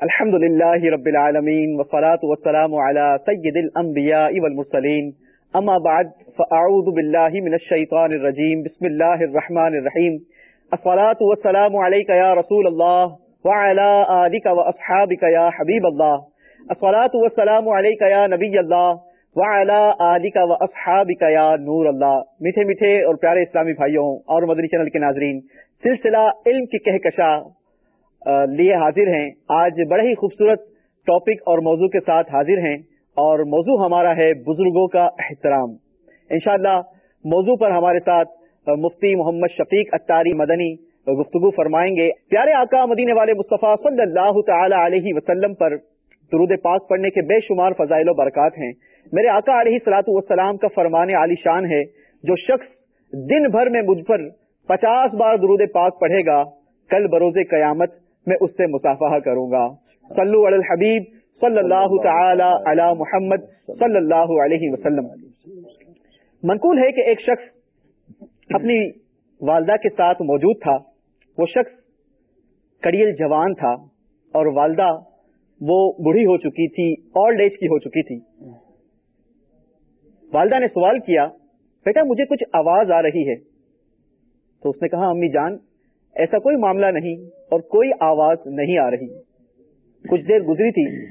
الحمد لله رب العالمين والصلاة والسلام على سيد الأنبياء والمرسلين أما بعد فأعوذ بالله من الشيطان الرجيم بسم الله الرحمن الرحيم الصلاة والسلام عليك يا رسول الله وعلى آلك وأصحابك يا حبيب الله الصلاة والسلام عليك يا نبي الله وعلى آلك وأصحابك يا نور الله میٹھے میٹھے اور پیارے اسلامی بھائیوں اور مدنی چینل کے ناظرین، سلسلہ علم کی کہکشاں لیے حاضر ہیں۔ آج بڑے ہی خوبصورت ٹاپک اور موضوع کے ساتھ حاضر ہیں اور موضوع ہمارا ہے بزرگوں کا احترام۔ انشاءاللہ موضوع پر ہمارے ساتھ مفتی محمد شفیق اتاری مدنی گفتگو فرمائیں گے۔ پیارے آقا مدینے والے مصطفیٰ صلی اللہ تعالی علیہ وسلم پر درود پاک پڑھنے کے بے شمار فضائل و برکات ہیں۔ میرے آقا علیہ سلاۃ والسلام کا فرمان عالی شان ہے۔ جو شخص دن بھر میں مجھ پر پچاس بار درود پاک پڑھے گا، کل بروز قیامت میں اس سے مسافہ کروں گا. صلو علی الحبیب صلی اللہ تعالی علی محمد صلی اللہ علیہ وسلم. منقول ہے کہ ایک شخص اپنی والدہ کے ساتھ موجود تھا. وہ شخص کڑیل جوان تھا اور والدہ وہ بڑھی ہو چکی تھی اولڈ ایج کی ہو چکی تھی. والدہ نے سوال کیا، بیٹا، مجھے کچھ آواز آ رہی ہے. تو اس نے کہا، امی جان ایسا کوئی معاملہ نہیں اور کوئی آواز نہیں آ رہی۔ کچھ دیر گزری تھی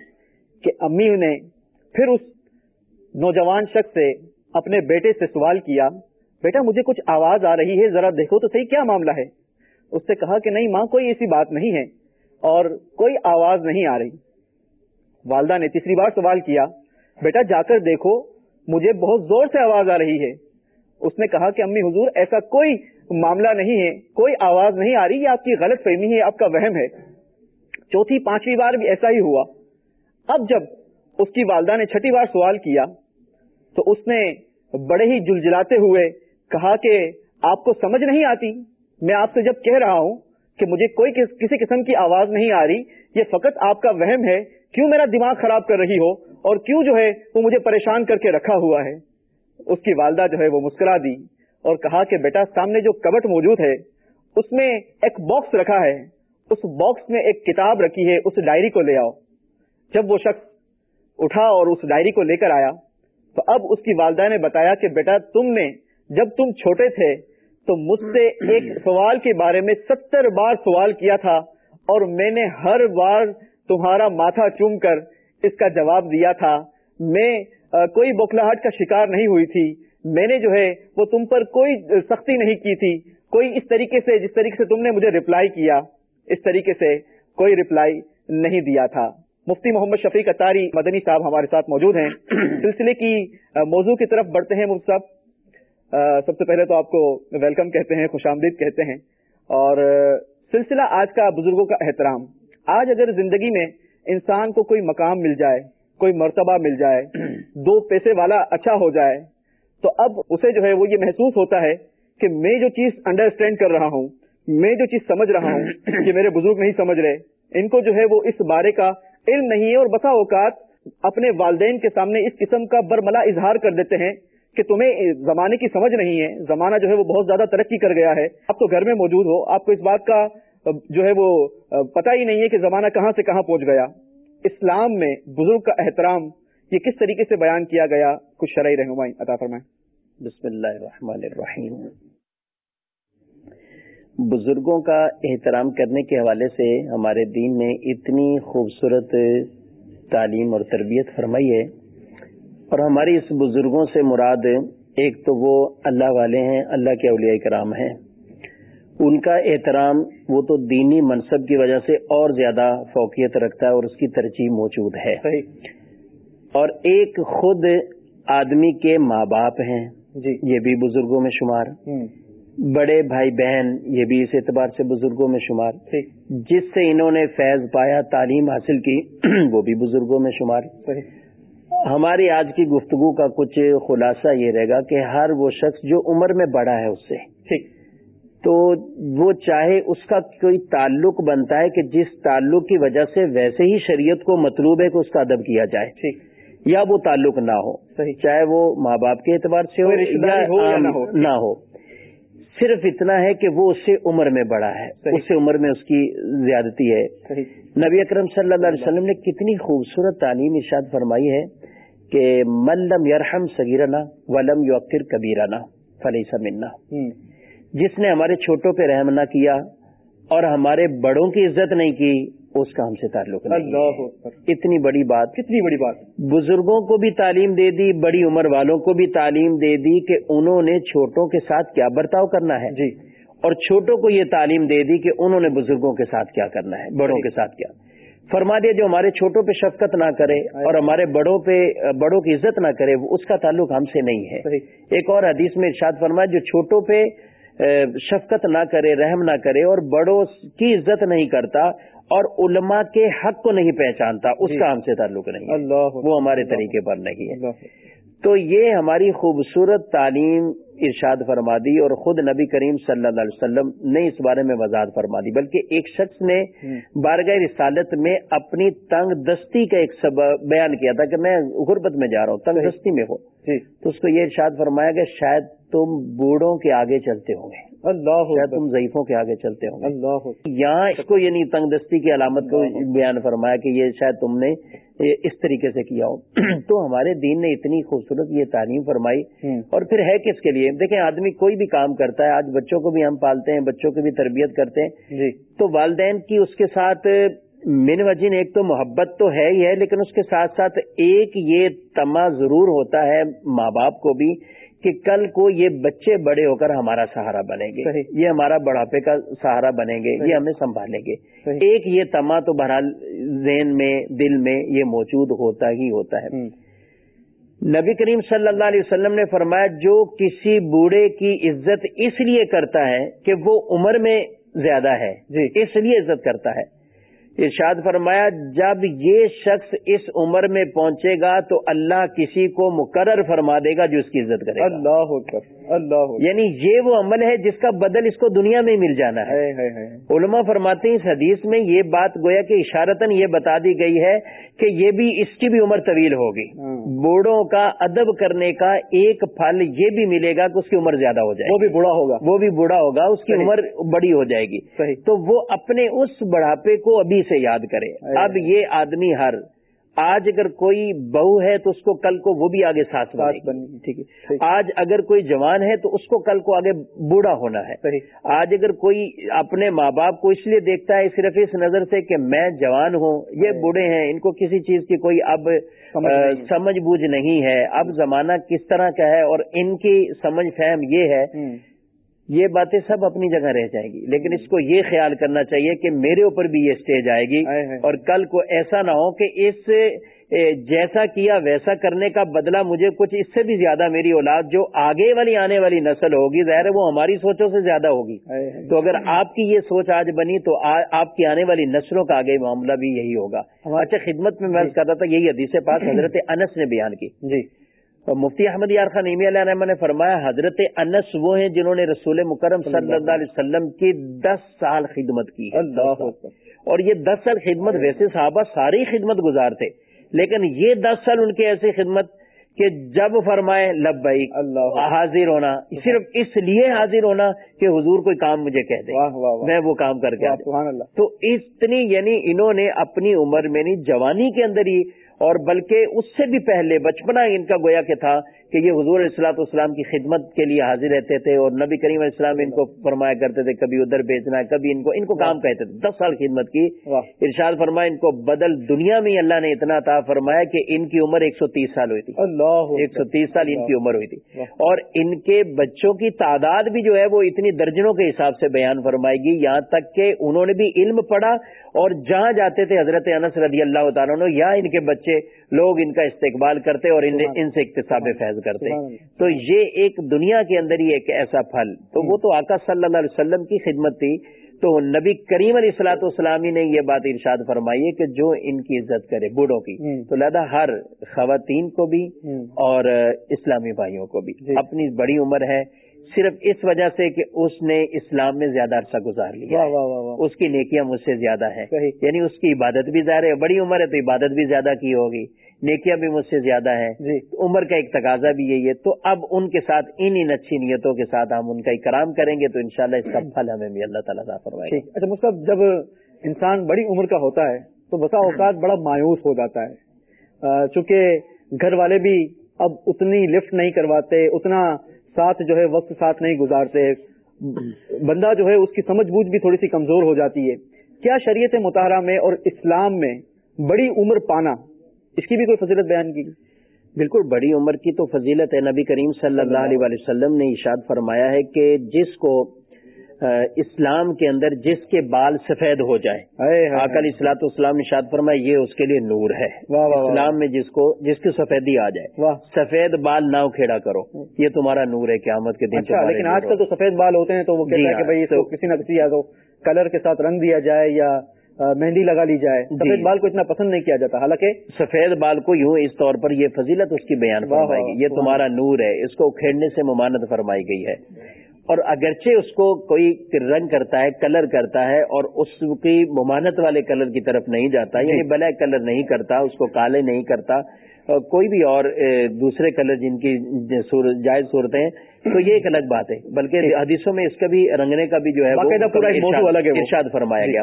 کہ امی نے پھر اس نوجوان شخص سے اپنے بیٹے سے سوال کیا، بیٹا، مجھے کچھ آواز آ رہی ہے، ذرا دیکھو تو صحیح کیا معاملہ ہے؟ اس سے کہا کہ نہیں ماں، کوئی ایسی بات نہیں ہے اور کوئی آواز نہیں آ رہی۔ والدہ نے تیسری بار سوال کیا، بیٹا، جا کر دیکھو، مجھے بہت زور سے آواز آ رہی ہے۔ اس نے کہا کہ امی، حضور، ایسا کوئی معاملہ نہیں ہے، کوئی آواز نہیں آ رہی، یہ آپ کی غلط فہمی ہے آپ کا وہم ہے۔ چوتھی، پانچویں بار بھی ایسا ہی ہوا۔ اب جب اس کی والدہ نے چھٹی بار سوال کیا، تو اس نے بڑے ہی جلجلاتے ہوئے کہا کہ آپ کو سمجھ نہیں آتی، میں آپ سے جب کہہ رہا ہوں کہ مجھے کوئی کسی قسم کی آواز نہیں آ رہی، یہ فقط آپ کا وہم ہے، کیوں میرا دماغ خراب کر رہی ہو؟ اور کیوں جو ہے وہ مجھے پریشان کر کے رکھا ہوا ہے؟ اس کی والدہ جو ہے وہ مسکرا دی۔ اور کہا کہ بیٹا سامنے جو کبٹ موجود ہے، اس میں ایک باکس رکھا ہے۔ اس باکس میں ایک کتاب رکھی ہے، اس ڈائری کو لے آؤ۔ جب وہ شخص اٹھا اور اس ڈائری کو لے کر آیا، تو اب اس کی والدہ نے بتایا کہ بیٹا تم نے جب تم چھوٹے تھے، تو مجھ سے ایک سوال کے بارے میں ستر بار سوال کیا تھا اور میں نے ہر بار تمہارا ماتھا چوم کر اس کا جواب دیا تھا۔ میں کوئی بوکھلاہٹ کا شکار نہیں ہوئی تھی۔ میں نے جو ہے وہ تم پر کوئی سختی نہیں کی تھی۔ کوئی اس طریقے سے جس طریقے سے تم نے مجھے ریپلائی کیا اس طریقے سے کوئی ریپلائی نہیں دیا تھا۔ مفتی محمد شفیق اتاری مدنی صاحب ہمارے ساتھ موجود ہیں۔ سلسلے کی موضوع کی طرف بڑھتے ہیں مفت صاحب سب سے پہلے تو آپ کو ویلکم کہتے ہیں خوش آمدید کہتے ہیں۔ اور سلسلہ آج کا بزرگوں کا احترام۔ آج اگر زندگی میں انسان کو کوئی مقام مل جائے کوئی مرتبہ مل جائے دو پیسے والا اچھا ہو جائے تو اب اسے جو ہے وہ یہ محسوس ہوتا ہے کہ میں جو چیز انڈرسٹینڈ کر رہا ہوں میں جو چیز سمجھ رہا ہوں کہ میرے بزرگ نہیں سمجھ رہے ان کو جو ہے وہ اس بارے کا علم نہیں ہے اور بسا اوقات اپنے والدین کے سامنے اس قسم کا برملا اظہار کر دیتے ہیں کہ تمہیں زمانے کی سمجھ نہیں ہے زمانہ جو ہے وہ بہت زیادہ ترقی کر گیا ہے۔ اب تو گھر میں موجود ہو آپ کو اس بات کا جو ہے وہ پتہ ہی نہیں ہے کہ زمانہ کہاں سے کہاں پہنچ گیا۔ اسلام میں بزرگ کا احترام یہ کس طریقے سے بیان کیا گیا؟ کچھ شرعی رہنمائی عطا فرمائیں۔ بسم اللہ الرحمن الرحیم۔ بزرگوں کا احترام کرنے کے حوالے سے ہمارے دین نے اتنی خوبصورت تعلیم اور تربیت فرمائی ہے اور ہماری اس بزرگوں سے مراد ایک تو وہ اللہ والے ہیں اللہ کے اولیاء کرام ہیں۔ ان کا احترام وہ تو دینی منصب کی وجہ سے اور زیادہ فوقیت رکھتا ہے اور اس کی ترجیح موجود ہے۔ اور ایک خود آدمی کے ماں باپ ہیں۔ جی۔ یہ بھی بزرگوں میں شمار۔ بڑے بھائی بہن یہ بھی اس اعتبار سے بزرگوں میں شمار۔ جس سے انہوں نے فیض پایا تعلیم حاصل کی وہ بھی بزرگوں میں شمار۔ ہماری آج کی گفتگو کا کچھ خلاصہ یہ رہے گا کہ ہر وہ شخص جو عمر میں بڑا ہے اس سے۔ تو وہ چاہے اس کا کوئی تعلق بنتا ہے کہ جس تعلق کی وجہ سے ویسے ہی شریعت کو مطلوب ہے کہ اس کا ادب کیا جائے۔ یا وہ تعلق نہ ہو چاہے وہ ماں باپ کے اعتبار سے ہو یا نہ ہو. صرف اتنا ہے کہ وہ اس سے عمر میں بڑا ہے اس سے عمر میں اس کی زیادتی ہے۔ نبی اکرم صلی اللہ علیہ وسلم نے کتنی خوبصورت تعلیم ارشاد فرمائی ہے کہ ملم یرحم سگیرنا ولم یوکر کبیرنا فلی سمنا جس نے ہمارے چھوٹوں پہ رحم نہ کیا اور ہمارے بڑوں کی عزت نہیں کی اس کا ہم سے تعلق اللہ اتنی بڑی بات۔ کتنی بڑی بات۔ بزرگوں کو بھی تعلیم دے دی بڑی عمر والوں کو بھی تعلیم دے دی کہ انہوں نے چھوٹوں کے ساتھ کیا برتاؤ کرنا ہے۔ جی۔ اور چھوٹوں کو یہ تعلیم دے دی کہ انہوں نے بزرگوں کے ساتھ کیا کرنا ہے بڑوں کے ساتھ کیا۔ فرما دیا جو ہمارے چھوٹوں پہ شفقت نہ کرے اور ہمارے بڑوں پہ بڑوں کی عزت نہ کرے اس کا تعلق ہم سے نہیں ہے۔ ایک اور حدیث میں ارشاد فرمایا جو چھوٹوں پہ شفقت نہ کرے رحم نہ کرے اور بڑوں کی عزت نہیں کرتا اور علماء کے حق کو نہیں پہچانتا اس کا ہم سے تعلق نہیں اللہ وہ ہمارے طریقے پر نہیں ہے۔ تو یہ ہماری خوبصورت تعلیم ارشاد فرما دی اور خود نبی کریم صلی اللہ علیہ وسلم نے اس بارے میں وضاحت فرما دی۔ بلکہ ایک شخص نے بارگاہ رسالت میں اپنی تنگ دستی کا ایک سبب بیان کیا تھا کہ میں غربت میں جا رہا ہوں تنگ دستی میں ہوں۔ تو اس کو یہ ارشاد فرمایا کہ شاید تم بوڑھوں کے آگے چلتے ہوں گے۔ اللہ شاید تم ضعیفوں کے آگے چلتے ہوں گے۔ اللہ یہاں اس کو یعنی تنگ دستی کی علامت کو بیان فرمایا کہ یہ شاید تم نے اس طریقے سے کیا ہو۔ تو ہمارے دین نے اتنی خوبصورت یہ تعلیم فرمائی۔ اور پھر ہے کس کے لیے؟ دیکھیں آدمی کوئی بھی کام کرتا ہے آج بچوں کو بھی ہم پالتے ہیں بچوں کی بھی تربیت کرتے ہیں۔ جی۔ تو والدین کی اس کے ساتھ من وجین ایک تو محبت تو ہے ہی ہے لیکن اس کے ساتھ ساتھ ایک یہ تما ضرور ہوتا ہے ماں باپ کو بھی کہ کل کو یہ بچے بڑے ہو کر ہمارا سہارا بنیں گے۔ یہ ہمارا بڑھاپے کا سہارا بنیں گے یہ ہمیں سنبھالیں گے۔ ایک یہ تما تو بہرحال ذہن میں دل میں یہ موجود ہوتا ہی ہوتا ہے۔ نبی کریم صلی اللہ علیہ وسلم نے فرمایا جو کسی بوڑھے کی عزت اس لیے کرتا ہے کہ وہ عمر میں زیادہ ہے جی۔ اس لیے عزت کرتا ہے۔ ارشاد فرمایا جب یہ شخص اس عمر میں پہنچے گا تو اللہ کسی کو مقرر فرما دے گا جو اس کی عزت کرے اللہ اللہ یعنی یہ وہ عمل ہے جس کا بدل اس کو دنیا میں مل جانا ہے۔ علماء فرماتے ہیں اس حدیث میں یہ بات گویا کہ اشارتاً یہ بتا دی گئی ہے کہ یہ بھی اس کی بھی عمر طویل ہوگی۔ ہاں۔ بوڑھوں کا ادب کرنے کا ایک پھل یہ بھی ملے گا کہ اس کی عمر زیادہ ہو جائے۔ وہ بھی بوڑھا ہوگا۔ وہ بھی بوڑھا ہوگا اس کی عمر بڑی ہو جائے گی۔ تو وہ اپنے اس بڑھاپے کو ابھی سے یاد کرے۔ اب یہ آدمی ہر آج اگر کوئی بہو ہے تو اس کو کل کو وہ بھی آگے ساتھ ٹھیک ہے آج اگر کوئی جوان ہے تو اس کو کل کو آگے بوڑھا ہونا ہے۔ آج اگر کوئی اپنے ماں باپ کو اس لیے دیکھتا ہے صرف اس نظر سے کہ میں جوان ہوں یہ بوڑھے ہیں ان کو کسی چیز کی کوئی اب سمجھ بوجھ نہیں ہے۔ اب زمانہ کس طرح کا ہے اور ان کی سمجھ فہم یہ ہے یہ باتیں سب اپنی جگہ رہ جائیں گی لیکن اس کو یہ خیال کرنا چاہیے کہ میرے اوپر بھی یہ اسٹیج آئے گی اور کل کو ایسا نہ ہو کہ اس جیسا کیا ویسا کرنے کا بدلہ مجھے کچھ اس سے بھی زیادہ میری اولاد جو آگے والی آنے والی نسل ہوگی ظاہر ہے وہ ہماری سوچوں سے زیادہ ہوگی۔ تو اگر آپ کی یہ سوچ آج بنی تو آپ کی آنے والی نسلوں کا آگے معاملہ بھی یہی ہوگا۔ اچھا خدمت میں میں کر رہا تھا یہی حدیث پاس حضرت انس نے بیان کی۔ جی۔ مفتی احمد یار خان علیہ الرحمٰ نے فرمایا حضرت انس وہ ہیں جنہوں نے رسول مکرم صلی اللہ علیہ وسلم کی دس سال خدمت کی اللہ اور یہ دس سال خدمت ویسے صحابہ ساری خدمت گزار تھے لیکن یہ دس سال ان کے ایسی خدمت کہ جب فرمائے لب بھائی اللہ حاضر ہونا صرف اس لیے حاضر ہونا کہ حضور کوئی کام مجھے کہہ دے۔ میں وہ کام کر کے تو اتنی یعنی انہوں نے اپنی عمر میں نہیں جوانی کے اندر ہی اور بلکہ اس سے بھی پہلے بچپنا ان کا گویا کہ تھا کہ یہ حضور السلاط اسلام کی خدمت کے لیے حاضر رہتے تھے اور نبی کریم علیہ السلام ان کو فرمایا کرتے تھے کبھی ادھر بیچنا کبھی ان کو ان کو کام کہتے تھے۔ دس سال خدمت کی۔ ارشاد فرمایا ان کو بدل دنیا میں اللہ نے اتنا تھا فرمایا کہ ان کی عمر ایک سو تیس سال ہوئی تھی۔ اللہ ایک سو تیس سال ان کی عمر ہوئی تھی۔ اور ان کے بچوں کی تعداد بھی جو ہے وہ اتنی درجنوں کے حساب سے بیان فرمائے گی۔ یہاں تک کہ انہوں نے بھی علم پڑھا اور جہاں جاتے تھے حضرت انس رضی اللہ تعالیٰ یا ان کے بچے لوگ ان کا استقبال کرتے اور ان سے اقتصاب فیض کرتے تو یہ ایک دنیا کے اندر ہی ایک ایسا پھل۔ تو وہ تو آقا صلی اللہ علیہ وسلم کی خدمت تھی۔ تو نبی کریم علیہ السلاۃ والسلامی نے یہ بات ارشاد فرمائی ہے کہ جو ان کی عزت کرے بوڑھوں کی۔ تو لہٰذا ہر خواتین کو بھی اور اسلامی بھائیوں کو بھی۔ جی۔ اپنی بڑی عمر ہے۔ صرف اس وجہ سے کہ اس نے اسلام میں زیادہ عرصہ گزار لیا۔ اس کی نیکیاں مجھ سے زیادہ ہے یعنی اس کی عبادت بھی ظاہر ہے بڑی عمر ہے تو عبادت بھی زیادہ کی ہوگی۔ نیکیاں بھی مجھ سے زیادہ ہیں۔ جی۔ عمر کا ایک تقاضا بھی یہی ہے۔ تو اب ان کے ساتھ ان ان اچھی نیتوں کے ساتھ ہم ان کا اکرام کریں گے تو انشاءاللہ اس کا پھل ہمیں بھی اللہ تعالیٰ فرمائے اچھا مصطف جب انسان بڑی عمر کا ہوتا ہے تو بسا اوقات بڑا مایوس ہو جاتا ہے۔ چونکہ گھر والے بھی اب اتنی لفٹ نہیں کرواتے اتنا ساتھ جو ہے وقت ساتھ نہیں گزارتے۔ بندہ جو ہے اس کی سمجھ بوجھ بھی تھوڑی سی کمزور ہو جاتی ہے۔ کیا شریعت مطالعہ میں اور اسلام میں بڑی عمر پانا اس کی بھی کوئی فضیلت بیان کی؟ بالکل بڑی عمر کی تو فضیلت ہے۔ نبی کریم صلی اللہ علیہ وسلم نے اشاد فرمایا ہے کہ جس کو اسلام کے اندر جس کے بال سفید ہو جائے آکل اصلاۃ اسلام اشاد فرمایا یہ اس کے لیے نور ہے۔ اسلام میں جس کو جس کی سفیدی آ جائے۔ سفید بال نہ اکھیڑا کرو۔ یہ تمہارا نور ہے قیامت کے دن اچھا، لیکن آج کل تو سفید بال ہوتے ہیں تو وہ جی ہاں، کسی نہ کسی یا تو کلر کے ساتھ رنگ دیا جائے یا مہندی لگا لی جائے۔ جی۔ سفید بال کو اتنا پسند نہیں کیا جاتا۔ حالانکہ سفید بال کو یوں اس طور پر یہ فضیلت اس کی بیان فرمائی گئی۔ یہ تمہارا نور ہے۔ اس کو اکھیڑنے سے ممانت فرمائی گئی ہے۔ اور اگرچہ اس کو کوئی رنگ کرتا ہے کلر کرتا ہے اور اس کی ممانت والے کلر کی طرف نہیں جاتا یعنی جی۔ بلیک کلر نہیں کرتا اس کو کالے نہیں کرتا کوئی بھی اور دوسرے کلر جن کی جائز صورتیں ہیں تو یہ ایک الگ بات ہے۔ بلکہ جی۔ حدیثوں میں اس کا بھی رنگنے کا بھی جو ہے ارشاد فرمایا گیا۔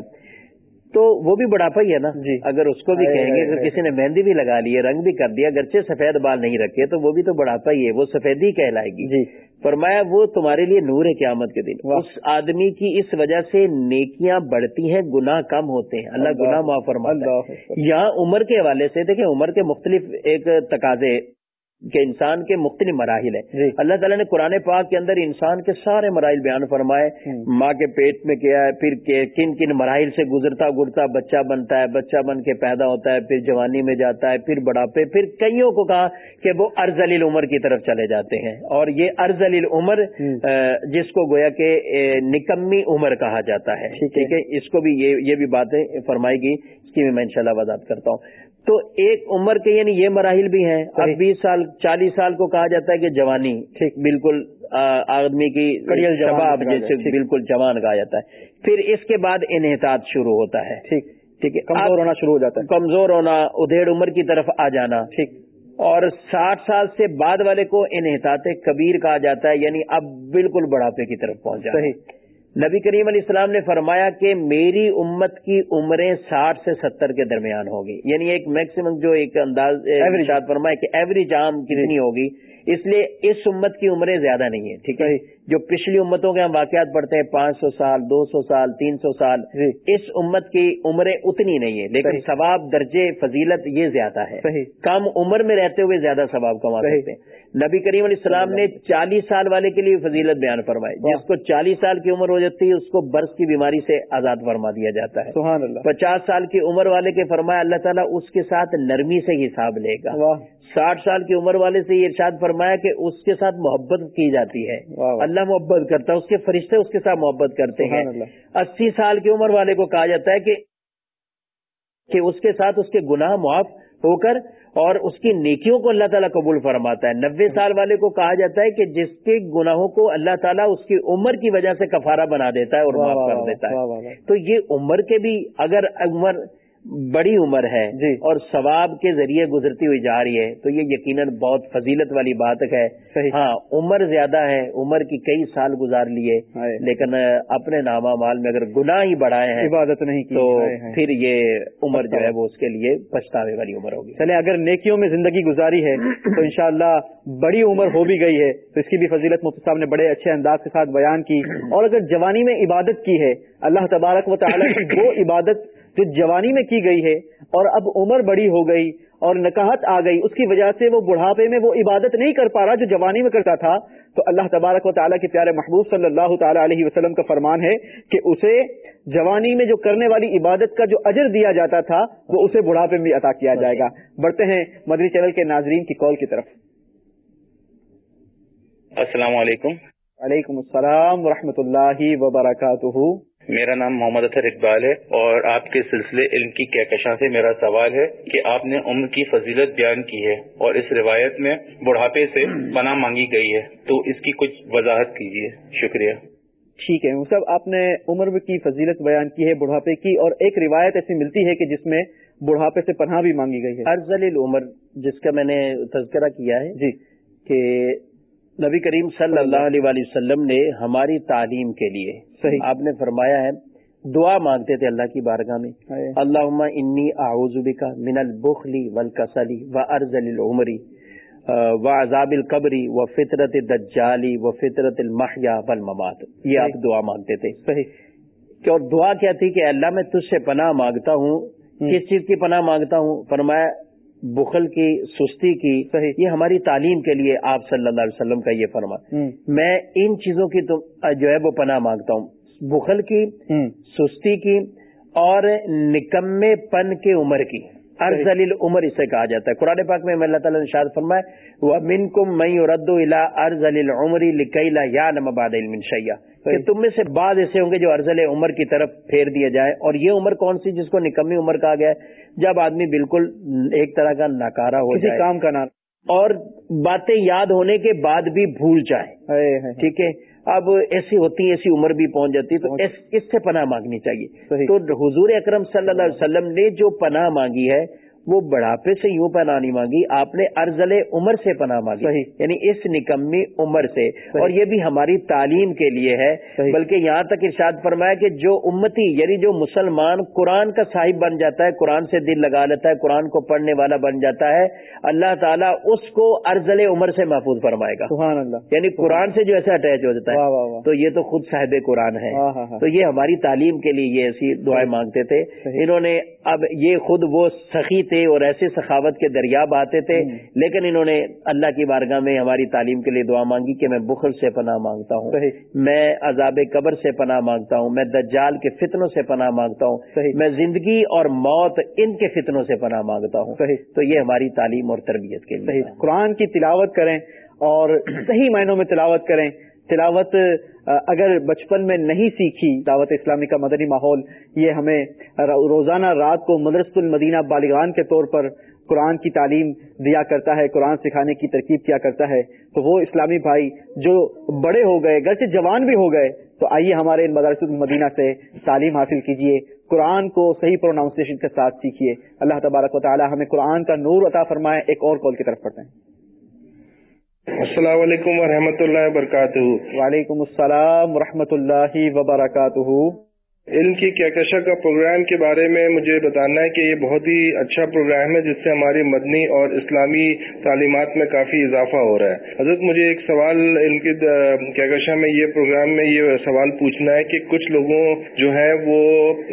تو وہ بھی بڑھاپا ہی ہے نا۔ جی۔ اگر اس کو بھی کہیں گے اگر کسی نے مہندی بھی لگا لی ہے رنگ بھی کر دیا اگرچہ سفید بال نہیں رکھے تو وہ بھی تو بڑھاپا ہی ہے وہ سفیدی کہلائے گی۔ جی۔ فرمایا وہ تمہارے لیے نور ہے قیامت کے دن۔ اس آدمی کی اس وجہ سے نیکیاں بڑھتی ہیں گناہ کم ہوتے ہیں۔ اللہ گناہ معاف فرماتا ہے۔ یہاں عمر کے حوالے سے دیکھیں عمر کے مختلف ایک تقاضے کہ انسان کے مختلف مراحل ہیں۔ جی۔ اللہ تعالیٰ نے قرآن پاک کے اندر انسان کے سارے مراحل بیان فرمائے۔ ماں کے پیٹ میں کیا ہے پھر کن کن مراحل سے گزرتا گزرتا بچہ بنتا ہے بچہ بن کے پیدا ہوتا ہے پھر جوانی میں جاتا ہے پھر بڑھاپے پھر کئیوں کو کہا کہ وہ علیل عمر کی طرف چلے جاتے ہیں۔ اور یہ علیل عمر جس کو گویا کہ نکمی عمر کہا جاتا ہے۔ ٹھیک ہے۔ اس کو بھی یہ بھی باتیں فرمائی گئی اس کی میں انشاءاللہ وضاحت کرتا ہوں۔ تو ایک عمر کے یعنی یہ مراحل بھی ہیں۔ اب بیس سال چالیس سال کو کہا جاتا ہے کہ جوانی۔ بالکل آدمی کی شباب جیسے بالکل جوان کہا جاتا ہے۔ پھر اس کے بعد انحطاط شروع ہوتا ہے۔ ٹھیک۔ ٹھیک ہے۔ کمزور ہونا شروع ہو جاتا ہے۔ کمزور ہونا ادھیڑ عمر کی طرف آ جانا۔ ٹھیک۔ اور ساٹھ سال سے بعد والے کو انحطاط کبیر کہا جاتا ہے یعنی اب بالکل بڑھاپے کی طرف پہنچ جاتا ہے نبی کریم علیہ السلام نے فرمایا کہ میری امت کی عمریں ساٹھ سے ستر کے درمیان ہوگی۔ یعنی ایک میکسیمم جو ایک انداز فرمایا کہ ایوریج عام کتنی ہوگی۔ اس لیے اس امت کی عمریں زیادہ نہیں ہیں ٹھیک ہے؟ جو پچھلی امتوں کے ہم واقعات پڑھتے ہیں پانچ سو سال دو سو سال تین سو سال جی۔ اس امت کی عمریں اتنی نہیں ہے لیکن ثواب درجے فضیلت یہ زیادہ ہے۔ کم عمر میں رہتے ہوئے زیادہ ثواب کما سکتے ہیں۔ نبی کریم علیہ السلام نے چالیس سال والے کے لیے فضیلت بیان فرمائی جس کو چالیس سال کی عمر ہو جاتی ہے اس کو برس کی بیماری سے آزاد فرما دیا جاتا ہے۔ پچاس سال کی عمر والے کے فرمایا اللہ تعالیٰ اس کے ساتھ نرمی سے حساب لے گا۔ ساٹھ سال کی عمر والے سے یہ ارشاد فرمایا کہ اس کے ساتھ محبت کی جاتی ہے۔ اللہ محبت کرتا ہے اس کے فرشتے اس کے ساتھ محبت کرتے ہیں۔ اسی سال کی عمر والے کو کہا جاتا ہے کہ اس کے ساتھ اس کے گناہ معاف ہو کر اور اس کی نیکیوں کو اللہ تعالیٰ قبول فرماتا ہے۔ نبے سال والے کو کہا جاتا ہے کہ جس کے گناہوں کو اللہ تعالیٰ اس کی عمر کی وجہ سے کفارہ بنا دیتا ہے اور معاف کر دیتا ہے۔ تو یہ عمر کے بھی اگر عمر بڑی عمر ہے جی۔ اور ثواب کے ذریعے گزرتی ہوئی جا رہی ہے تو یہ یقیناً بہت فضیلت والی بات ہے۔ ہاں عمر زیادہ ہے عمر کی کئی سال گزار لیے لیکن اپنے نامہ مال میں اگر گناہ ہی بڑھائے ہیں عبادت نہیں کی۔ تو پھر یہ عمر جو ہے وہ اس کے لیے پچھتاوے والی عمر ہوگی۔ چلے اگر نیکیوں میں زندگی گزاری ہے تو انشاءاللہ بڑی عمر ہو بھی گئی ہے تو اس کی بھی فضیلت مفتی صاحب نے بڑے اچھے انداز کے ساتھ بیان کی۔ اور اگر جوانی میں عبادت کی ہے اللہ تبارک و تعالیٰ کی وہ عبادت جو جوانی میں کی گئی ہے اور اب عمر بڑی ہو گئی اور نکاحت آ گئی اس کی وجہ سے وہ بڑھاپے میں وہ عبادت نہیں کر پا رہا جو جوانی میں کرتا تھا۔ تو اللہ تبارک و تعالیٰ کے پیارے محبوب صلی اللہ تعالیٰ علیہ وسلم کا فرمان ہے کہ اسے جوانی میں جو کرنے والی عبادت کا جو اجر دیا جاتا تھا وہ اسے بڑھاپے میں عطا کیا جائے گا۔ بڑھتے ہیں مدری چینل کے ناظرین کی کال کی طرف۔ السلام علیکم۔ وعلیکم السلام ورحمۃ اللہ وبرکاتہ۔ میرا نام محمد اطہر اقبال ہے اور آپ کے سلسلے علم کی کہکشاں سے میرا سوال ہے کہ آپ نے عمر کی فضیلت بیان کی ہے اور اس روایت میں بڑھاپے سے پناہ مانگی گئی ہے تو اس کی کچھ وضاحت کیجیے۔ شکریہ۔ ٹھیک ہے صاحب آپ نے عمر کی فضیلت بیان کی ہے بڑھاپے کی اور ایک روایت ایسی ملتی ہے کہ جس میں بڑھاپے سے پناہ بھی مانگی گئی ہے۔ ارزل عمر جس کا میں نے تذکرہ کیا ہے جی۔ کہ نبی کریم صلی اللہ علیہ وآلہ وسلم نے ہماری تعلیم کے لیے صحیح. آپ نے فرمایا ہے دعا مانگتے تھے اللہ کی بارگاہ میں۔ اللہ انی اعوذ بکا من البخلی والکسلی و ارزل العمری و عذاب القبری و فطرت دجالی و فطرت المحیا والممات۔ یہ آپ دعا مانگتے تھے۔ صحیح. کہ اور دعا کیا تھی کہ اللہ میں تجھ سے پناہ مانگتا ہوں۔ کس چیز کی پناہ مانگتا ہوں؟ فرمایا بخل کی سستی کی صحیح۔ یہ ہماری تعلیم کے لیے آپ صلی اللہ علیہ وسلم کا یہ فرما۔ میں ان چیزوں کی تو جو ہے وہ پناہ مانگتا ہوں بخل کی۔ سستی کی اور نکمے پن کے عمر کی ارزل العمر اسے کہا جاتا ہے قرآن پاک میں اللہ تعالیٰ نے شاد فرمائے وہ من کم میں رد الا ارزل العمری لکیلا یا نمباد علم شیا کہ تم میں سے بعض ایسے ہوں گے جو ارزل عمر کی طرف پھیر دیا جائے اور یہ عمر کون سی جس کو نکمی عمر کہا گیا ہے؟ جب آدمی بالکل ایک طرح کا ناکارہ ہو جائے کام کا نام. اور باتیں یاد ہونے کے بعد بھی بھول جائے۔ ٹھیک ہے؟ اب ایسی ہوتی ایسی عمر بھی پہنچ جاتی تو اس سے پناہ مانگنی چاہیے۔ تو حضور اکرم صلی اللہ علیہ وسلم نے جو پناہ مانگی ہے وہ بڑھاپے سے یوں پناہ نہیں مانگی آپ نے ارزل عمر سے پناہ مانگی صحیح۔ یعنی اس نکمی عمر سے اور یہ بھی ہماری تعلیم کے لیے ہے۔ بلکہ یہاں تک ارشاد فرمایا کہ جو امتی یعنی جو مسلمان قرآن کا صاحب بن جاتا ہے قرآن سے دل لگا لیتا ہے قرآن کو پڑھنے والا بن جاتا ہے اللہ تعالیٰ اس کو ارزل عمر سے محفوظ فرمائے گا سبحان اللہ یعنی قرآن سے جو ایسا اٹیچ ہو جاتا ہے۔ تو یہ تو خود صاحب قرآن ہے۔ تو یہ ہماری تعلیم کے لیے یہ ایسی دعائیں مانگتے تھے۔ انہوں نے اب یہ خود وہ سخی تھے اور ایسے سخاوت کے دریا آتے تھے۔ لیکن انہوں نے اللہ کی بارگاہ میں ہماری تعلیم کے لیے دعا مانگی کہ میں بخل سے پناہ مانگتا ہوں صحیح۔ میں عذاب قبر سے پناہ مانگتا ہوں میں دجال کے فتنوں سے پناہ مانگتا ہوں صحیح۔ میں زندگی اور موت ان کے فتنوں سے پناہ مانگتا ہوں صحیح۔ تو یہ ہماری تعلیم اور تربیت کے لیے قرآن کی تلاوت کریں اور صحیح معنوں میں تلاوت کریں تلاوت اگر بچپن میں نہیں سیکھی، دعوت اسلامی کا مدنی ماحول، یہ ہمیں روزانہ رات کو مدرسۃ المدینہ بالغان کے طور پر قرآن کی تعلیم دیا کرتا ہے، قرآن سکھانے کی ترکیب کیا کرتا ہے، تو وہ اسلامی بھائی جو بڑے ہو گئے گرچہ جوان بھی ہو گئے، تو آئیے ہمارے ان مدارس المدینہ سے تعلیم حاصل کیجیے قرآن کو صحیح پروناؤنسیشن کے ساتھ سیکھیے اللہ تبارک و تعالی ہمیں قرآن کا نور عطا فرمائے، ایک اور کال کی طرف پڑھتے ہیں۔ السلام علیکم ورحمۃ اللہ وبرکاتہ۔ وعلیکم السلام ورحمۃ اللہ وبرکاتہ۔ علم کی کہکشا کا پروگرام کے بارے میں مجھے بتانا ہے کہ یہ بہت ہی اچھا پروگرام ہے جس سے ہماری مدنی اور اسلامی تعلیمات میں کافی اضافہ ہو رہا ہے۔ حضرت مجھے ایک سوال علم کی کہکشا میں یہ پروگرام میں یہ سوال پوچھنا ہے کہ کچھ لوگوں جو ہے وہ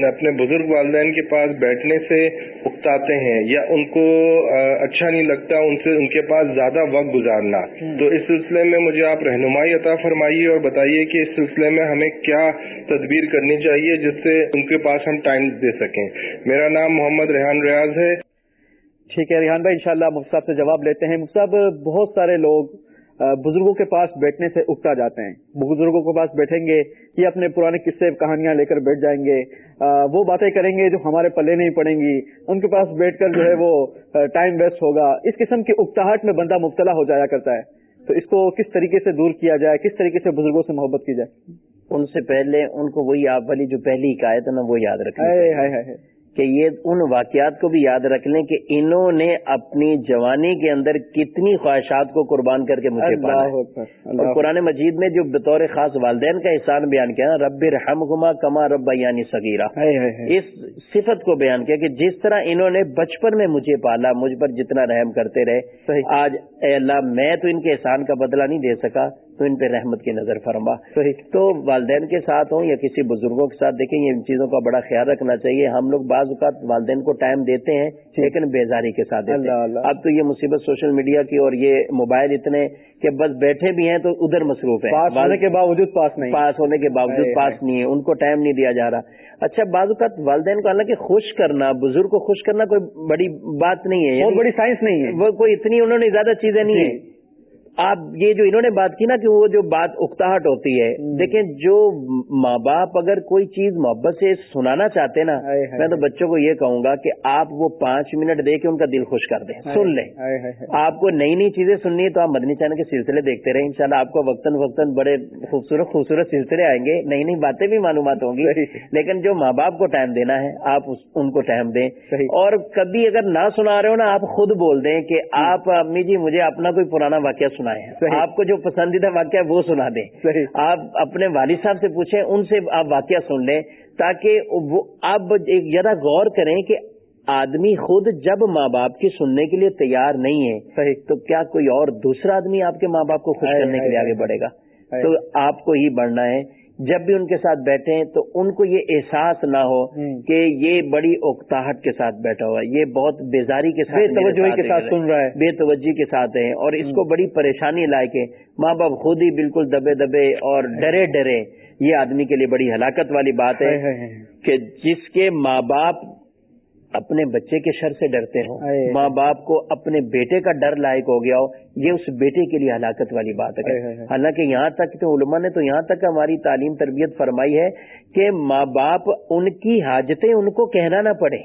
اپنے بزرگ والدین کے پاس بیٹھنے سے اکتاتے ہیں یا ان کو اچھا نہیں لگتا ان سے ان کے پاس زیادہ وقت گزارنا۔ تو اس سلسلے میں مجھے آپ رہنمائی عطا فرمائیے اور بتائیے کہ اس سلسلے میں ہمیں کیا تدبیر کرنی چاہیے جس سے ان کے پاس ہم ٹائم دے سکیں۔ میرا نام محمد ریحان ریاض ہے۔ ٹھیک ہے ریحان بھائی انشاءاللہ مفتی صاحب سے جواب لیتے ہیں۔ مفتی صاحب بہت سارے لوگ بزرگوں کے پاس بیٹھنے سے اکتا جاتے ہیں۔ بزرگوں کے پاس بیٹھیں گے یہ اپنے پرانے قصے کہانیاں لے کر بیٹھ جائیں گے۔ وہ باتیں کریں گے جو ہمارے پلے نہیں پڑیں گی۔ ان کے پاس بیٹھ کر جو ہے وہ ٹائم ویسٹ ہوگا۔ اس قسم کی اکتاہٹ میں بندہ مبتلا ہو جایا کرتا ہے۔ تو اس کو کس طریقے سے دور کیا جائے؟ کس طریقے سے بزرگوں سے محبت کی جائے؟ ان سے پہلے ان کو وہی آپ والی جو پہلی حکایت ہے نا وہ یاد رکھیں کہ یہ ان واقعات کو بھی یاد رکھ لیں کہ انہوں نے اپنی جوانی کے اندر کتنی خواہشات کو قربان کر کے مجھے پالا اور قرآن مجید میں جو بطور خاص والدین کا احسان بیان کیا رب رحم گما کما رب یعنی ہائے۔ اس صفت کو بیان کیا کہ جس طرح انہوں نے بچپن میں مجھے پالا مجھ پر جتنا رحم کرتے رہے آج اے اللہ میں تو ان کے احسان کا بدلہ نہیں دے سکا تو ان پہ رحمت کی نظر فرما۔ صحیح۔ تو والدین کے ساتھ ہوں یا کسی بزرگوں کے ساتھ دیکھیں یہ ان چیزوں کا بڑا خیال رکھنا چاہیے۔ ہم لوگ بعض اوقات والدین کو ٹائم دیتے ہیں لیکن بیزاری کے ساتھ دیتے اللہ ہیں۔ اللہ۔ اب تو یہ مصیبت سوشل میڈیا کی اور یہ موبائل اتنے کہ بس بیٹھے بھی ہیں تو ادھر مصروف ہیں۔ پاس ہونے کے باوجود پاس نہیں۔ پاس ہونے کے باوجود پاس نہیں ہے ان کو ٹائم نہیں دیا جا رہا۔ اچھا بعض اوقات والدین کو حالانکہ خوش کرنا بزرگ کو خوش کرنا کوئی بڑی بات نہیں ہے یعنی بڑی سائنس نہیں ہے۔ وہ کوئی اتنی انہوں نے زیادہ چیزیں نہیں جی۔ ہیں۔ آپ یہ جو انہوں نے بات کی نا کہ وہ جو بات اکتاہٹ ہوتی ہے دیکھیں جو ماں باپ اگر کوئی چیز محبت سے سنانا چاہتے نا میں تو بچوں کو یہ کہوں گا کہ آپ وہ پانچ منٹ دے کے ان کا دل خوش کر دیں سن لیں۔ آپ کو نئی نئی چیزیں سننی ہے تو آپ مدنی چینل کے سلسلے دیکھتے رہیں۔ انشاءاللہ آپ کو وقتاً وقتاً بڑے خوبصورت خوبصورت سلسلے آئیں گے۔ نئی نئی باتیں بھی معلومات ہوں گی۔ لیکن جو ماں باپ کو ٹائم دینا ہے آپ ان کو ٹائم دیں۔ اور کبھی اگر نہ سنا رہے ہو نا آپ خود بول دیں کہ آپ امی جی مجھے اپنا کوئی پرانا واقعہ سنائے آپ کو جو پسندیدہ واقعہ وہ سنا دیں۔ آپ اپنے والد صاحب سے پوچھیں ان سے آپ واقعہ سن لیں تاکہ وہ آپ ذرا غور کریں کہ آدمی خود جب ماں باپ کی سننے کے لیے تیار نہیں ہے صحیح۔ تو کیا کوئی اور دوسرا آدمی آپ کے ماں باپ کو خوش کرنے کے لیے آگے بڑھے گا؟ تو آپ کو ہی بڑھنا ہے۔ جب بھی ان کے ساتھ بیٹھے تو ان کو یہ احساس نہ ہو کہ یہ بڑی اکتاہٹ کے ساتھ بیٹھا ہوا ہے یہ بہت بیزاری کے ساتھ بے توجہ کے ساتھ سن رہا ہے۔ بے توجہ کے ساتھ ہے اور اس کو بڑی پریشانی لائے کے ماں باپ خود ہی بالکل دبے دبے اور ڈرے ڈرے۔ یہ آدمی کے لیے بڑی ہلاکت والی بات ہے کہ جس کے ماں باپ اپنے بچے کے شر سے ڈرتے ہوں۔ ماں باپ کو اپنے بیٹے کا ڈر لائق ہو گیا ہو یہ اس بیٹے کے لیے ہلاکت والی بات ہے۔ حالانکہ یہاں تک تو علماء نے تو یہاں تک ہماری تعلیم تربیت فرمائی ہے کہ ماں باپ ان کی حاجتیں ان کو کہنا نہ پڑے۔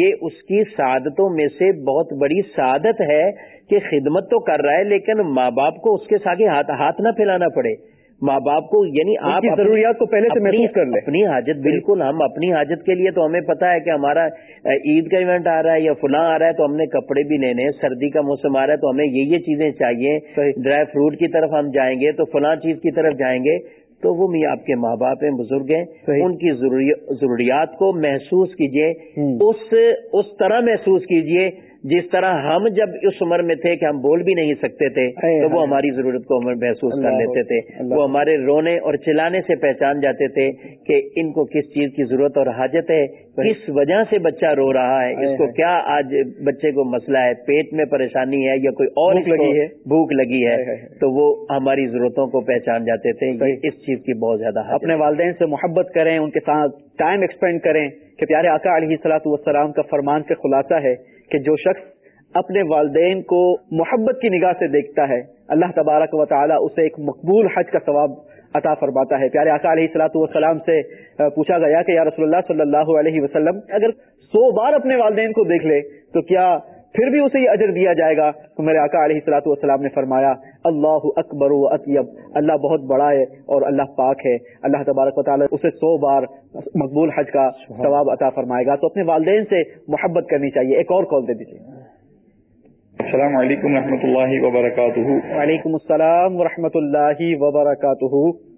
یہ اس کی سعادتوں میں سے بہت بڑی سعادت ہے کہ خدمت تو کر رہا ہے لیکن ماں باپ کو اس کے ساگے ہاتھ نہ پھیلانا پڑے۔ ماں باپ کو یعنی آپ ضروریات کو پہلے سے محسوس کر لیں۔ اپنی حاجت بالکل ہم اپنی حاجت کے لیے تو ہمیں پتا ہے کہ ہمارا عید کا ایونٹ آ رہا ہے یا فلاں آ رہا ہے تو ہم نے کپڑے بھی لینے سردی کا موسم آ رہا ہے تو ہمیں یہ یہ چیزیں چاہیے۔ ڈرائی فروٹ کی طرف ہم جائیں گے تو فلاں چیز کی طرف جائیں گے تو وہ بھی آپ کے ماں باپ ہیں بزرگ ہیں۔ ان کی ضروریات کو محسوس کیجیے اس طرح محسوس کیجیے جس طرح ہم جب اس عمر میں تھے کہ ہم بول بھی نہیں سکتے تھے تو وہ ہماری ضرورت کو محسوس کر لیتے تھے۔ وہ ہمارے رونے اور چلانے سے پہچان جاتے تھے کہ ان کو کس چیز کی ضرورت اور حاجت ہے کس وجہ سے بچہ رو رہا ہے اس کو کیا آج بچے کو مسئلہ ہے پیٹ میں پریشانی ہے یا کوئی اور لگی ہے۔ بھوک لگی ہے تو وہ ہماری ضرورتوں کو پہچان جاتے تھے اس چیز کی بہت زیادہ اپنے والدین سے محبت کریں ان کے ساتھ ٹائم ایکسپینڈ کریں کہ پیارے آقا علیہ السلاۃ والسلام کا فرمان سے خلاصہ ہے۔ کہ جو شخص اپنے والدین کو محبت کی نگاہ سے دیکھتا ہے، اللہ تبارک و تعالی اسے ایک مقبول حج کا ثواب عطا فرماتا ہے۔ پیارے آقا علیہ السلاۃ والسلام سے پوچھا گیا کہ یا رسول اللہ صلی اللہ علیہ وسلم، اگر سو بار اپنے والدین کو دیکھ لے تو کیا پھر بھی اسے یہ اجر دیا جائے گا۔ تو میرے آقا علیہ السلاۃ والسلام نے فرمایا اللہ اکبر و اطیب اللہ بہت بڑا ہے اور اللہ پاک ہے۔ اللہ تبارک و تعالیٰ اسے سو بار مقبول حج کا ثواب عطا فرمائے گا۔ تو اپنے والدین سے محبت کرنی چاہیے۔ ایک اور کال دے دیجیے السلام علیکم و اللہ وبرکاتہ۔ وعلیکم السلام و اللہ وبرکاتہ۔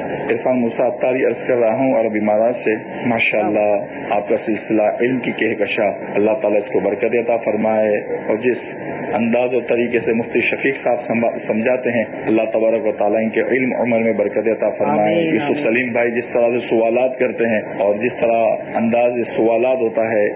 عرفان اتاری عرض کر رہا ہوں اور مہاراج سے۔ ماشاء اللہ آپ کا سلسلہ علم کی کہکشا اللہ تعالیٰ اس کو برکت عطا فرمائے۔ اور جس انداز و طریقے سے مفتی شفیق صاحب سمجھاتے ہیں اللہ تبارک و تعالیٰ ان کے علم عمر میں برکت عطا فرمائے۔ یوسف سلیم بھائی جس طرح سے سوالات کرتے ہیں اور جس طرح انداز سوالات ہوتا ہے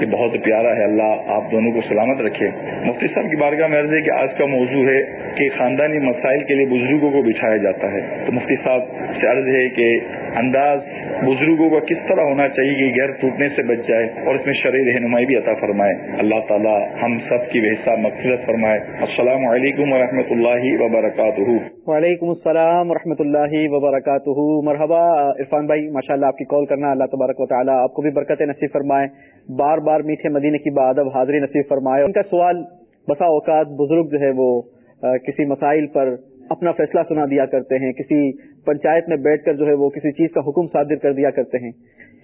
یہ بہت پیارا ہے۔ اللہ آپ دونوں کو سلامت رکھے۔ مفتی صاحب کی بارگاہ میں عرض ہے کہ آج کا موضوع ہے کہ خاندانی مسائل کے لیے بزرگوں کو بچھایا جاتا ہے۔ تو مفتی صاحب سے عرض ہے کہ انداز بزرگوں کا کس طرح ہونا چاہیے کہ گھر ٹوٹنے سے بچ جائے اور اس میں شرح رہنمائی بھی عطا فرمائے۔ اللہ تعالیٰ ہم سب کی بحثہ مقصد فرمائے۔ السلام علیکم و رحمۃ اللہ وبرکاتہ۔ وعلیکم السلام و اللہ وبرکاتہ۔ مرحبا، عرفان بھائی ماشاء اللہ آپ کی کال کرنا اللہ تبارک و تعالیٰ آپ کو بھی برکت نصیب فرمائے۔ بار بار میٹھے مدینے کی بادب حاضری نصیب فرمائے۔ ان کا سوال بسا اوقات بزرگ جو ہے وہ کسی مسائل پر اپنا فیصلہ سنا دیا کرتے ہیں کسی پنچایت میں بیٹھ کر جو ہے وہ کسی چیز کا حکم صادر کر دیا کرتے ہیں۔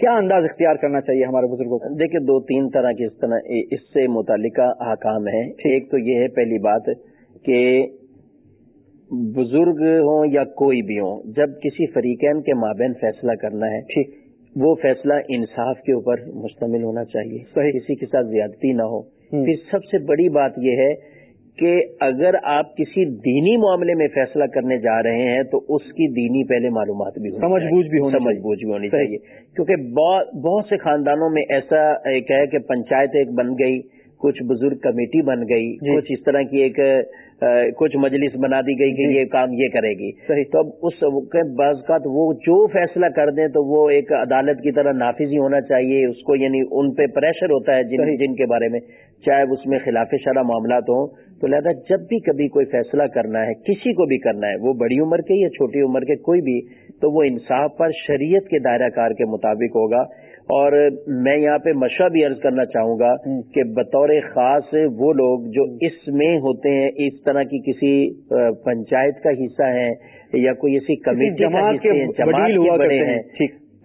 کیا انداز اختیار کرنا چاہیے ہمارے بزرگوں کو؟ دیکھیں دو تین طرح کے اس طرح اس سے متعلقہ حکام ہے ایک تو یہ ہے پہلی بات کہ بزرگ ہوں یا کوئی بھی ہوں جب کسی فریقین کے مابین فیصلہ کرنا ہے ٹھیک۔ وہ فیصلہ انصاف کے اوپر مشتمل ہونا چاہیے۔ صحیح۔ کسی کے ساتھ زیادتی نہ ہو۔ پھر سب سے بڑی بات یہ ہے کہ اگر آپ کسی دینی معاملے میں فیصلہ کرنے جا رہے ہیں تو اس کی دینی پہلے معلومات بھی سمجھ بوجھ بھی سمجھ بوجھ بھی ہونی چاہیے۔ کیونکہ بہت سے خاندانوں میں ایسا ایک ہے کہ پنچایت ایک بن گئی کچھ بزرگ کمیٹی بن گئی جی۔ کچھ اس طرح کی ایک کچھ مجلس بنا دی گئی کہ جی۔ یہ کام یہ کرے گی۔ صحیح۔ تو اب اس بعض کا وہ جو فیصلہ کر دیں تو وہ ایک عدالت کی طرح نافذ ہی ہونا چاہیے۔ اس کو یعنی ان پہ پریشر ہوتا ہے جن جن کے بارے میں چاہے اس میں خلاف شرح معاملات ہوں تو لہذا جب بھی کبھی کوئی فیصلہ کرنا ہے کسی کو بھی کرنا ہے وہ بڑی عمر کے یا چھوٹی عمر کے کوئی بھی تو وہ انصاف پر شریعت کے دائرہ کار کے مطابق ہوگا۔ اور میں یہاں پہ مشورہ بھی عرض کرنا چاہوں گا کہ بطور خاص وہ لوگ جو اس میں ہوتے ہیں اس طرح کی کسی پنچایت کا حصہ ہیں یا کوئی ایسی کمیٹی جماعت کے جماعت کے بڑے ہیں۔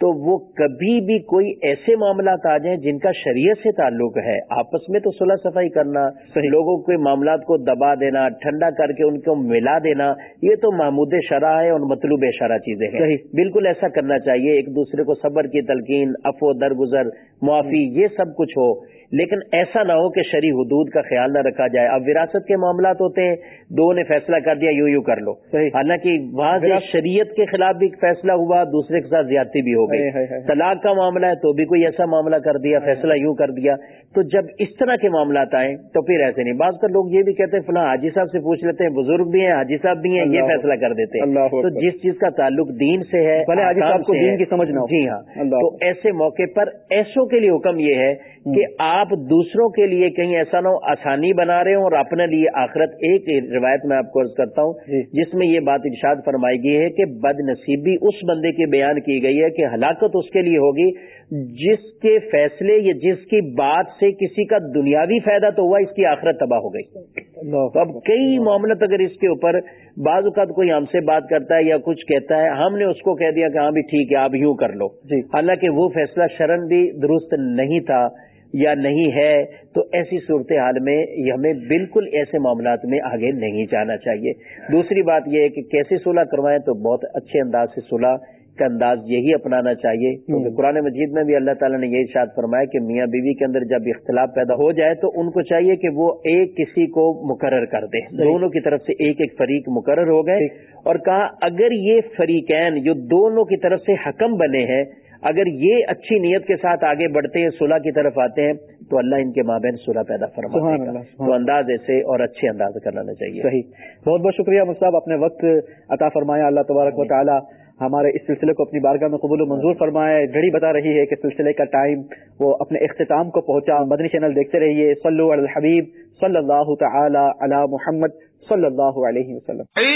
تو وہ کبھی بھی کوئی ایسے معاملات آ جائیں جن کا شریعت سے تعلق ہے۔ آپس میں تو صلح صفائی کرنا لوگوں کے معاملات کو دبا دینا ٹھنڈا کر کے ان کو ملا دینا یہ تو محمود شرح ہے اور مطلوب شرح چیزیں ہیں۔ بالکل ایسا کرنا چاہیے ایک دوسرے کو صبر کی تلقین افو درگزر معافی یہ سب کچھ ہو۔ لیکن ایسا نہ ہو کہ شرع حدود کا خیال نہ رکھا جائے۔ اب وراثت کے معاملات ہوتے ہیں دو نے فیصلہ کر دیا یوں یوں کر لو۔ حالانکہ وہاں سے شریعت کے خلاف بھی فیصلہ ہوا دوسرے کے ساتھ زیادتی بھی ہو گئی۔ طلاق کا معاملہ ہے تو بھی کوئی ایسا معاملہ کر دیا فیصلہ یوں کر دیا۔ تو جب اس طرح کے معاملات آئیں تو پھر ایسے نہیں۔ بعض کر لوگ یہ بھی کہتے ہیں فلاں حاجی صاحب سے پوچھ لیتے ہیں بزرگ بھی ہیں حاجی صاحب بھی ہیں یہ فیصلہ کر دیتے ہیں۔ تو جس چیز کا تعلق دین سے ہے حاجی صاحب کو دین کی سمجھ نہ جی ہاں۔ تو ایسے موقع پر ایسوں کے لیے حکم یہ ہے کہ آپ دوسروں کے لیے کہیں ایسا نہ ہو آسانی بنا رہے ہوں اور اپنے لیے آخرت ایک روایت میں آپ کو عرض کرتا ہوں جس میں یہ بات ارشاد فرمائی گئی ہے کہ بد نصیبی اس بندے کی بیان کی گئی ہے کہ ہلاکت اس کے لیے ہوگی جس کے فیصلے یا جس کی بات سے کسی کا دنیاوی فائدہ تو ہوا اس کی آخرت تباہ ہو گئی۔ اب کئی معاملات اگر اس کے اوپر بعض اوقات کوئی ہم سے بات کرتا ہے یا کچھ کہتا ہے ہم نے اس کو کہہ دیا کہ ہاں بھی ٹھیک ہے آپ یوں کر لو۔ حالانکہ وہ فیصلہ شرن بھی درست نہیں تھا۔ یا نہیں ہے تو ایسی صورتحال میں ہمیں بالکل ایسے معاملات میں آگے نہیں جانا چاہیے۔ دوسری بات یہ ہے کہ کیسے صلح کروائیں تو بہت اچھے انداز سے صلح کا انداز یہی اپنانا چاہیے۔ کیونکہ قرآن مجید میں بھی اللہ تعالیٰ نے یہی ارشاد فرمایا کہ میاں بیوی کے اندر جب اختلاف پیدا ہو جائے تو ان کو چاہیے کہ وہ ایک کسی کو مقرر کر دے دونوں کی طرف سے ایک ایک فریق مقرر ہو گئے۔ اور کہا اگر یہ فریقین جو دونوں کی طرف سے حکم بنے ہیں اگر یہ اچھی نیت کے ساتھ آگے بڑھتے ہیں صلح کی طرف آتے ہیں تو اللہ ان کے مابین صلح پیدا فرما تو انداز ایسے اور اچھے انداز کرنا چاہیے۔ صحیح۔ بہت بہت شکریہ مصعب اپنے وقت عطا فرمایا۔ اللہ تبارک و تعالی ہمارے اس سلسلے کو اپنی بارگاہ میں قبول و منظور فرمائے۔ گھڑی بتا رہی ہے کہ سلسلے کا ٹائم وہ اپنے اختتام کو پہنچا۔ مدنی چینل دیکھتے رہیے۔ صلو علی الحبیب صلی اللہ تعالی علی محمد صلی اللہ علیہ وسلم۔